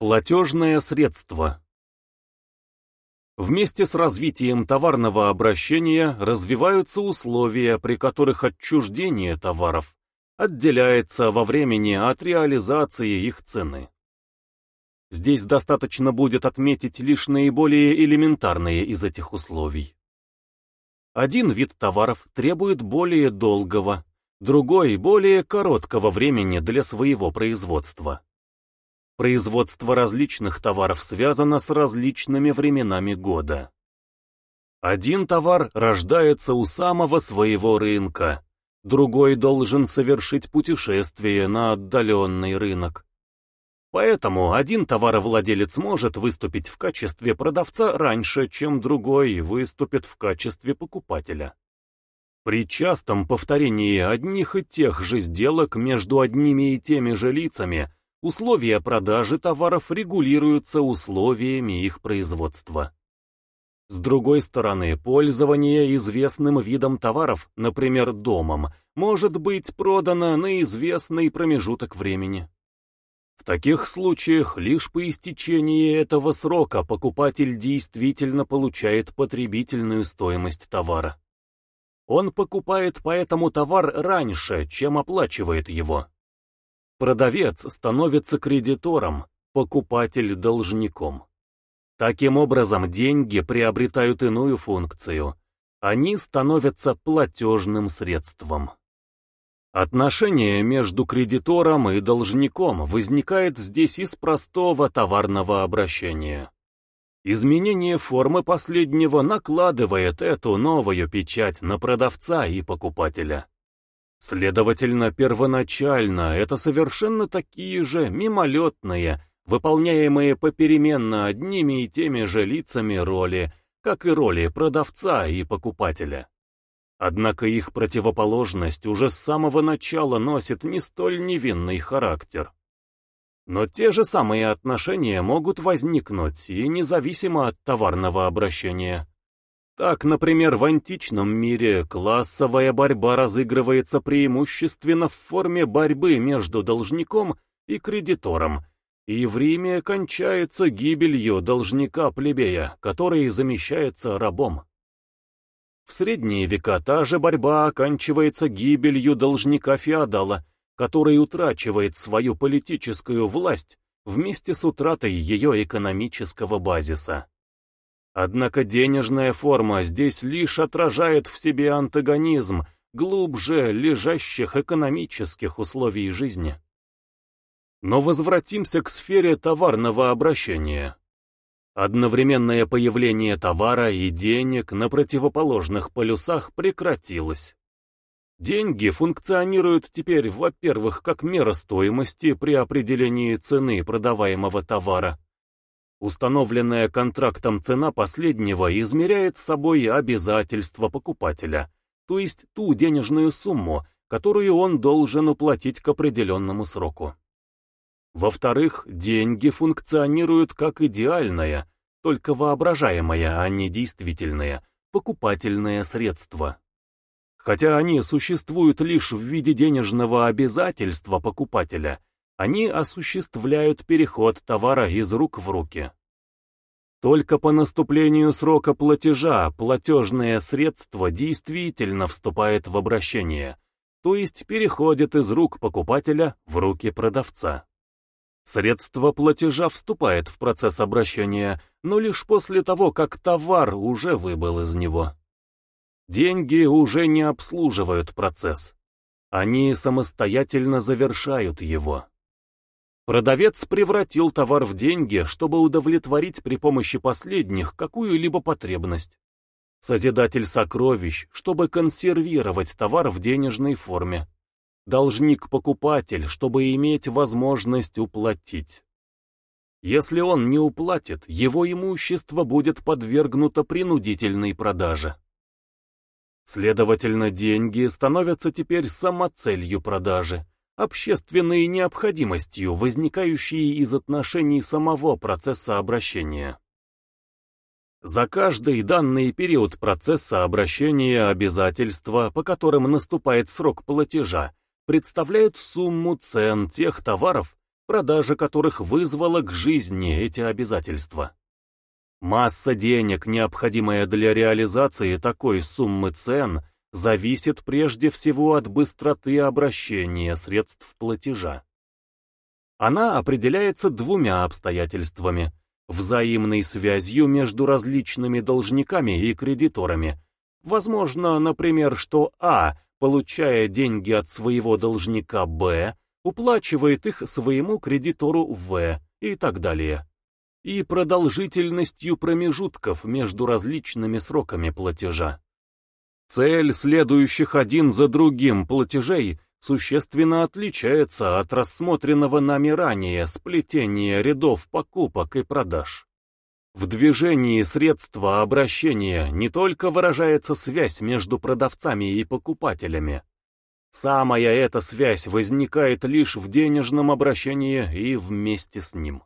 Платежное средство. Вместе с развитием товарного обращения развиваются условия, при которых отчуждение товаров отделяется во времени от реализации их цены. Здесь достаточно будет отметить лишь наиболее элементарные из этих условий. Один вид товаров требует более долгого, другой – более короткого времени для своего производства. Производство различных товаров связано с различными временами года. Один товар рождается у самого своего рынка, другой должен совершить путешествие на отдаленный рынок. Поэтому один товаровладелец может выступить в качестве продавца раньше, чем другой выступит в качестве покупателя. При частом повторении одних и тех же сделок между одними и теми же лицами Условия продажи товаров регулируются условиями их производства. С другой стороны, пользование известным видом товаров, например, домом, может быть продано на известный промежуток времени. В таких случаях лишь по истечении этого срока покупатель действительно получает потребительную стоимость товара. Он покупает поэтому товар раньше, чем оплачивает его. Продавец становится кредитором, покупатель – должником. Таким образом, деньги приобретают иную функцию. Они становятся платежным средством. Отношение между кредитором и должником возникает здесь из простого товарного обращения. Изменение формы последнего накладывает эту новую печать на продавца и покупателя. Следовательно, первоначально это совершенно такие же мимолетные, выполняемые попеременно одними и теми же лицами роли, как и роли продавца и покупателя. Однако их противоположность уже с самого начала носит не столь невинный характер. Но те же самые отношения могут возникнуть и независимо от товарного обращения. Так, например, в античном мире классовая борьба разыгрывается преимущественно в форме борьбы между должником и кредитором, и в Риме кончается гибелью должника-плебея, который замещается рабом. В средние века та же борьба оканчивается гибелью должника-феодала, который утрачивает свою политическую власть вместе с утратой ее экономического базиса. Однако денежная форма здесь лишь отражает в себе антагонизм глубже лежащих экономических условий жизни. Но возвратимся к сфере товарного обращения. Одновременное появление товара и денег на противоположных полюсах прекратилось. Деньги функционируют теперь, во-первых, как мера стоимости при определении цены продаваемого товара, Установленная контрактом цена последнего измеряет собой обязательства покупателя, то есть ту денежную сумму, которую он должен уплатить к определенному сроку. Во-вторых, деньги функционируют как идеальное, только воображаемое, а не действительное, покупательное средство. Хотя они существуют лишь в виде денежного обязательства покупателя, они осуществляют переход товара из рук в руки. Только по наступлению срока платежа платежное средство действительно вступает в обращение, то есть переходит из рук покупателя в руки продавца. Средство платежа вступает в процесс обращения, но лишь после того, как товар уже выбыл из него. Деньги уже не обслуживают процесс. Они самостоятельно завершают его. Продавец превратил товар в деньги, чтобы удовлетворить при помощи последних какую-либо потребность. Созидатель сокровищ, чтобы консервировать товар в денежной форме. Должник-покупатель, чтобы иметь возможность уплатить. Если он не уплатит, его имущество будет подвергнуто принудительной продаже. Следовательно, деньги становятся теперь самоцелью продажи, общественной необходимостью, возникающей из отношений самого процесса обращения. За каждый данный период процесса обращения обязательства, по которым наступает срок платежа, представляют сумму цен тех товаров, продажа которых вызвала к жизни эти обязательства. Масса денег, необходимая для реализации такой суммы цен, зависит прежде всего от быстроты обращения средств платежа. Она определяется двумя обстоятельствами – взаимной связью между различными должниками и кредиторами. Возможно, например, что А, получая деньги от своего должника Б, уплачивает их своему кредитору В и так далее. И продолжительностью промежутков между различными сроками платежа. Цель следующих один за другим платежей существенно отличается от рассмотренного нами ранее сплетения рядов покупок и продаж. В движении средства обращения не только выражается связь между продавцами и покупателями. Самая эта связь возникает лишь в денежном обращении и вместе с ним.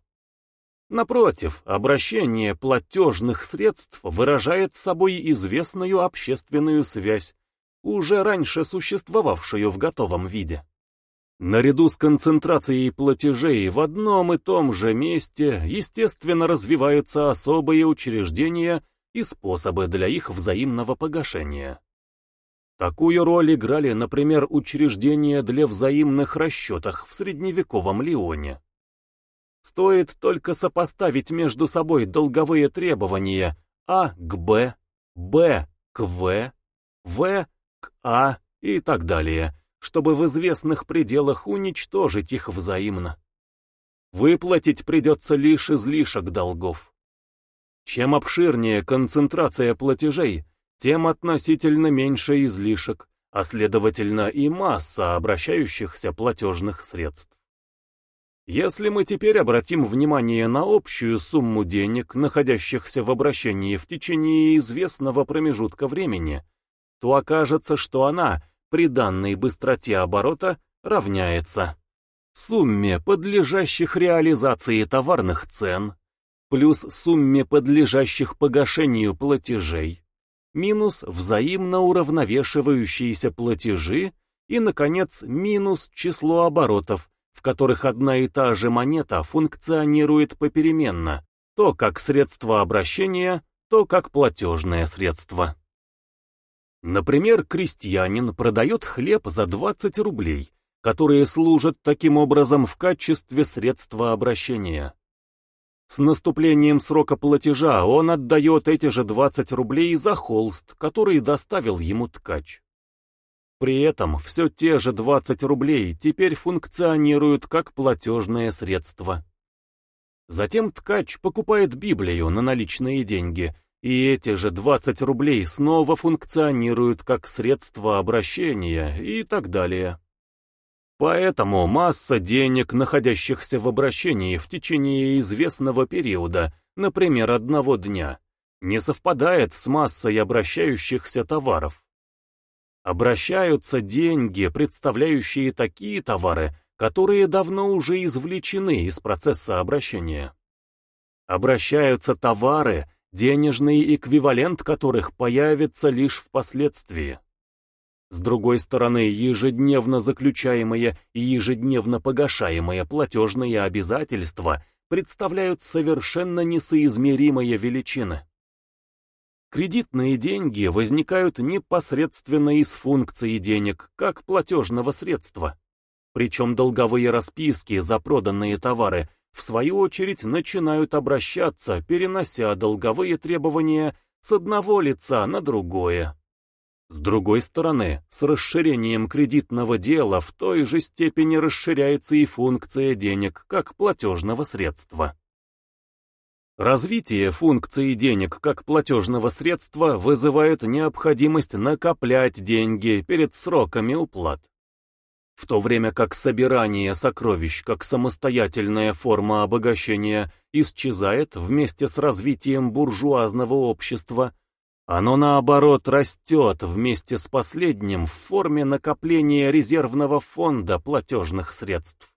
Напротив, обращение платежных средств выражает собой известную общественную связь, уже раньше существовавшую в готовом виде. Наряду с концентрацией платежей в одном и том же месте, естественно, развиваются особые учреждения и способы для их взаимного погашения. Такую роль играли, например, учреждения для взаимных расчетов в средневековом Лионе. Стоит только сопоставить между собой долговые требования А к Б, Б к В, В к А и так далее, чтобы в известных пределах уничтожить их взаимно. Выплатить придется лишь излишек долгов. Чем обширнее концентрация платежей, тем относительно меньше излишек, а следовательно и масса обращающихся платежных средств. Если мы теперь обратим внимание на общую сумму денег, находящихся в обращении в течение известного промежутка времени, то окажется, что она при данной быстроте оборота равняется сумме подлежащих реализации товарных цен плюс сумме подлежащих погашению платежей минус взаимно уравновешивающиеся платежи и, наконец, минус число оборотов, в которых одна и та же монета функционирует попеременно, то как средство обращения, то как платежное средство. Например, крестьянин продает хлеб за 20 рублей, которые служат таким образом в качестве средства обращения. С наступлением срока платежа он отдает эти же 20 рублей за холст, который доставил ему ткач. При этом все те же 20 рублей теперь функционируют как платежное средство. Затем ткач покупает Библию на наличные деньги, и эти же 20 рублей снова функционируют как средство обращения и так далее. Поэтому масса денег, находящихся в обращении в течение известного периода, например, одного дня, не совпадает с массой обращающихся товаров. Обращаются деньги, представляющие такие товары, которые давно уже извлечены из процесса обращения. Обращаются товары, денежный эквивалент которых появится лишь впоследствии. С другой стороны, ежедневно заключаемые и ежедневно погашаемые платежные обязательства представляют совершенно несоизмеримые величины. Кредитные деньги возникают непосредственно из функции денег, как платежного средства. Причем долговые расписки за проданные товары, в свою очередь, начинают обращаться, перенося долговые требования с одного лица на другое. С другой стороны, с расширением кредитного дела в той же степени расширяется и функция денег как платежного средства. Развитие функции денег как платежного средства вызывает необходимость накоплять деньги перед сроками уплат. В то время как собирание сокровищ как самостоятельная форма обогащения исчезает вместе с развитием буржуазного общества, оно наоборот растет вместе с последним в форме накопления резервного фонда платежных средств.